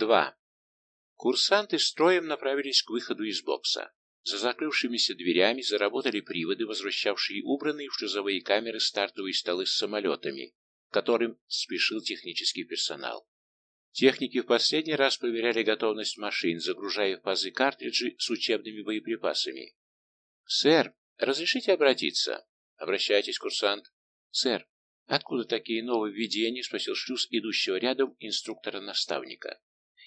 2. Курсанты строем направились к выходу из бокса. За закрывшимися дверями заработали приводы, возвращавшие убранные в шлюзовые камеры стартовые столы с самолетами, к которым спешил технический персонал. Техники в последний раз проверяли готовность машин, загружая в пазы картриджи с учебными боеприпасами. «Сэр, разрешите обратиться?» «Обращайтесь, курсант». «Сэр, откуда такие нововведения?» — спросил шлюз идущего рядом инструктора-наставника.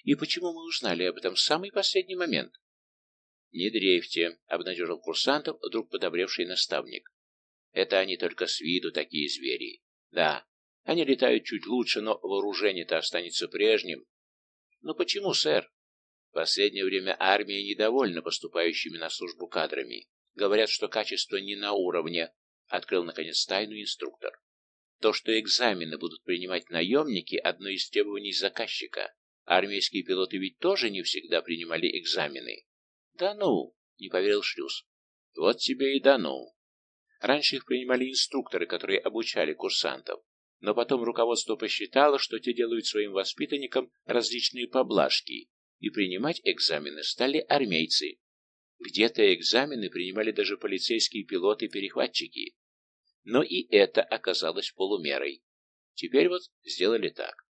«И почему мы узнали об этом в самый последний момент?» «Не дрейфте», — обнадежил курсантов вдруг подобревший наставник. «Это они только с виду такие звери. Да, они летают чуть лучше, но вооружение-то останется прежним». «Но почему, сэр?» В последнее время армия недовольна поступающими на службу кадрами. Говорят, что качество не на уровне, — открыл, наконец, тайну инструктор. То, что экзамены будут принимать наемники, одно из требований заказчика. Армейские пилоты ведь тоже не всегда принимали экзамены. «Да ну!» — не поверил Шлюз. «Вот тебе и да ну!» Раньше их принимали инструкторы, которые обучали курсантов, но потом руководство посчитало, что те делают своим воспитанникам различные поблажки, и принимать экзамены стали армейцы. Где-то экзамены принимали даже полицейские пилоты-перехватчики. Но и это оказалось полумерой. Теперь вот сделали так.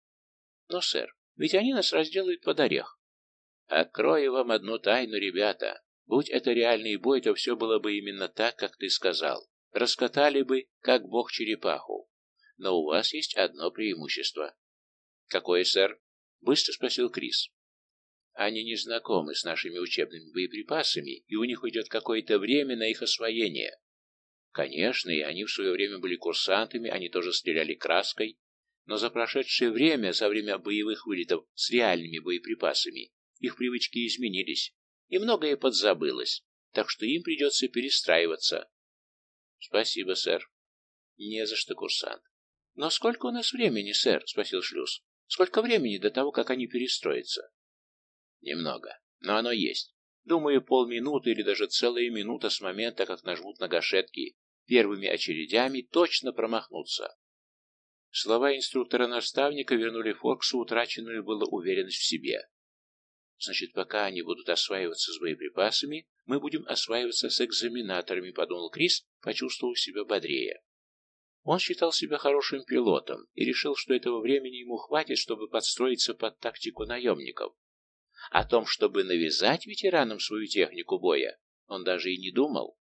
Но, сэр, ведь они нас разделают под орех. Открою вам одну тайну, ребята. Будь это реальный бой, то все было бы именно так, как ты сказал. Раскатали бы, как бог черепаху. Но у вас есть одно преимущество. Какое, сэр? Быстро спросил Крис. Они не знакомы с нашими учебными боеприпасами, и у них уйдет какое-то время на их освоение. Конечно, и они в свое время были курсантами, они тоже стреляли краской, но за прошедшее время, за время боевых вылетов с реальными боеприпасами, их привычки изменились, и многое подзабылось, так что им придется перестраиваться. — Спасибо, сэр. — Не за что, курсант. — Но сколько у нас времени, сэр? — спросил Шлюз. — Сколько времени до того, как они перестроятся? — Немного, но оно есть. Думаю, полминуты или даже целая минута с момента, как нажмут на гашетки, первыми очередями точно промахнуться. Слова инструктора-наставника вернули Фоксу утраченную было уверенность в себе. Значит, пока они будут осваиваться с боеприпасами, мы будем осваиваться с экзаменаторами, подумал Крис, почувствовав себя бодрее. Он считал себя хорошим пилотом и решил, что этого времени ему хватит, чтобы подстроиться под тактику наемников. О том, чтобы навязать ветеранам свою технику боя, он даже и не думал.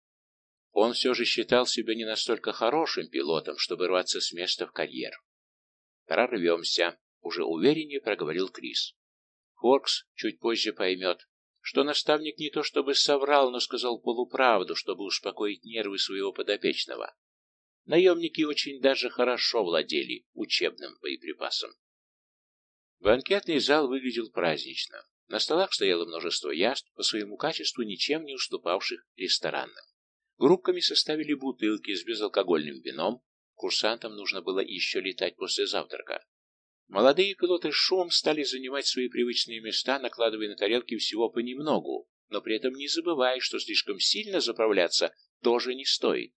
Он все же считал себя не настолько хорошим пилотом, чтобы рваться с места в карьер. «Прорвемся», — уже увереннее проговорил Крис. Форкс чуть позже поймет, что наставник не то чтобы соврал, но сказал полуправду, чтобы успокоить нервы своего подопечного. Наемники очень даже хорошо владели учебным боеприпасом. Банкетный зал выглядел празднично. На столах стояло множество яств, по своему качеству ничем не уступавших ресторанным. Группками составили бутылки с безалкогольным вином, курсантам нужно было еще летать после завтрака. Молодые пилоты шумом стали занимать свои привычные места, накладывая на тарелки всего понемногу, но при этом не забывая, что слишком сильно заправляться тоже не стоит.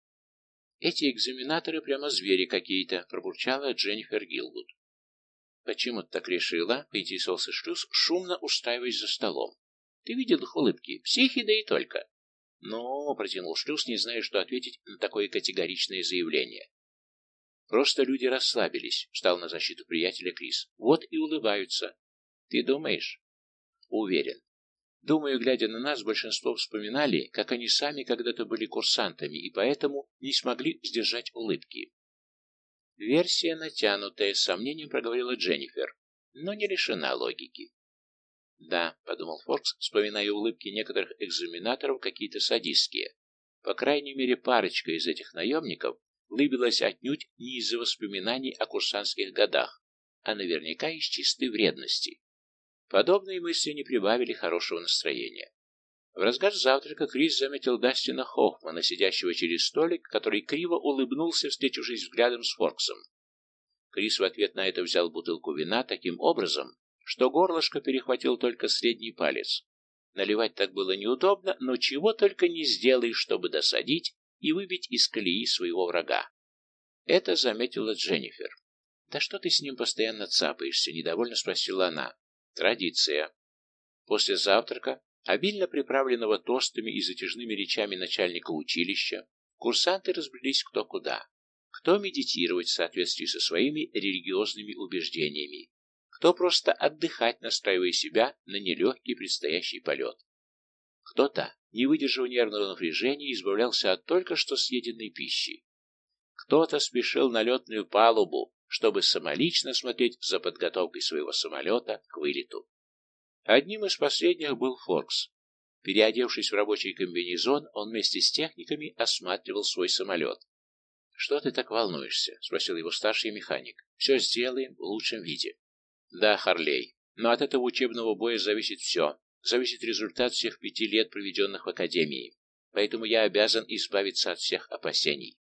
«Эти экзаменаторы прямо звери какие-то», — пробурчала Дженнифер Гилвуд. «Почему ты так решила?» — поинтересовался Шлюз, шумно устраиваясь за столом. «Ты видел их улыбки? Психи, да и только». «Ну», — протянул Шлюз, не зная, что ответить на такое категоричное заявление. Просто люди расслабились, встал на защиту приятеля Крис. Вот и улыбаются. Ты думаешь? Уверен. Думаю, глядя на нас, большинство вспоминали, как они сами когда-то были курсантами и поэтому не смогли сдержать улыбки. Версия натянутая, с сомнением проговорила Дженнифер, но не лишена логики. Да, подумал Форкс, вспоминая улыбки некоторых экзаменаторов, какие-то садистские. По крайней мере, парочка из этих наемников лыбилась отнюдь не из-за воспоминаний о курсантских годах, а наверняка из чистой вредности. Подобные мысли не прибавили хорошего настроения. В разгар завтрака Крис заметил Дастина Хоффмана, сидящего через столик, который криво улыбнулся, встретившись взглядом с Форксом. Крис в ответ на это взял бутылку вина таким образом, что горлышко перехватил только средний палец. Наливать так было неудобно, но чего только не сделаешь, чтобы досадить и выбить из колеи своего врага. Это заметила Дженнифер. «Да что ты с ним постоянно цапаешься?» — недовольно спросила она. Традиция. После завтрака, обильно приправленного тостами и затяжными речами начальника училища, курсанты разбрелись кто куда. Кто медитировать в соответствии со своими религиозными убеждениями, кто просто отдыхать, настраивая себя на нелегкий предстоящий полет. Кто-то, не выдержав нервного напряжения, избавлялся от только что съеденной пищи. Кто-то спешил на летную палубу, чтобы самолично смотреть за подготовкой своего самолета к вылету. Одним из последних был Форкс. Переодевшись в рабочий комбинезон, он вместе с техниками осматривал свой самолет. «Что ты так волнуешься?» — спросил его старший механик. «Все сделаем в лучшем виде». «Да, Харлей, но от этого учебного боя зависит все. Зависит результат всех пяти лет, проведенных в Академии. Поэтому я обязан избавиться от всех опасений.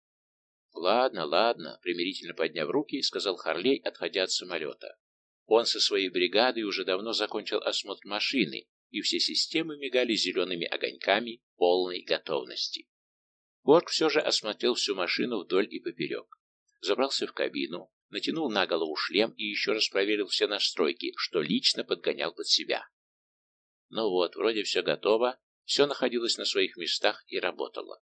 «Ладно, ладно», — примирительно подняв руки, сказал Харлей, отходя от самолета. Он со своей бригадой уже давно закончил осмотр машины, и все системы мигали зелеными огоньками полной готовности. Борг все же осмотрел всю машину вдоль и поперек. Забрался в кабину, натянул на голову шлем и еще раз проверил все настройки, что лично подгонял под себя. Ну вот, вроде все готово, все находилось на своих местах и работало.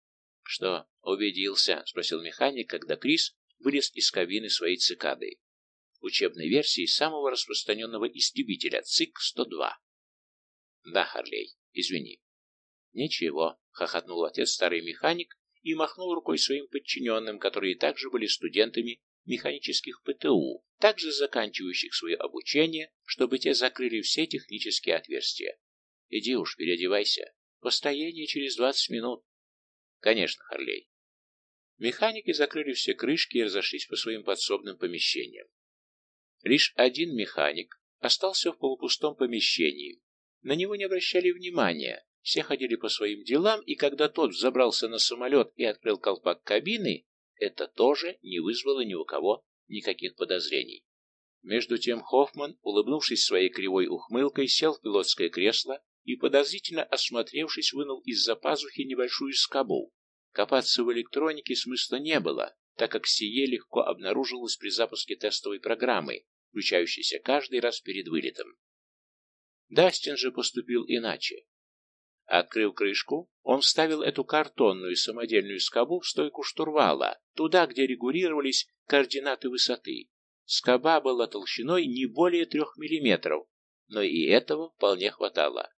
«Что, убедился?» — спросил механик, когда Крис вылез из кабины своей цикады. Учебной версии самого распространенного истребителя ЦИК-102. «Да, Харлей, извини». «Ничего», — хохотнул отец старый механик и махнул рукой своим подчиненным, которые также были студентами механических ПТУ, также заканчивающих свое обучение, чтобы те закрыли все технические отверстия. «Иди уж, переодевайся. Построение через двадцать минут». Конечно, Харлей. Механики закрыли все крышки и разошлись по своим подсобным помещениям. Лишь один механик остался в полупустом помещении. На него не обращали внимания, все ходили по своим делам, и когда тот взобрался на самолет и открыл колпак кабины, это тоже не вызвало ни у кого никаких подозрений. Между тем Хоффман, улыбнувшись своей кривой ухмылкой, сел в пилотское кресло и, подозрительно осмотревшись, вынул из-за пазухи небольшую скобу. Копаться в электронике смысла не было, так как сие легко обнаруживалось при запуске тестовой программы, включающейся каждый раз перед вылетом. Дастин же поступил иначе. Открыв крышку, он вставил эту картонную самодельную скобу в стойку штурвала, туда, где регулировались координаты высоты. Скоба была толщиной не более трех миллиметров, но и этого вполне хватало.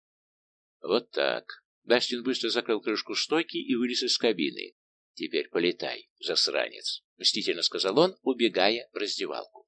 Вот так. Дастин быстро закрыл крышку стойки и вылез из кабины. «Теперь полетай, засранец», — мстительно сказал он, убегая в раздевалку.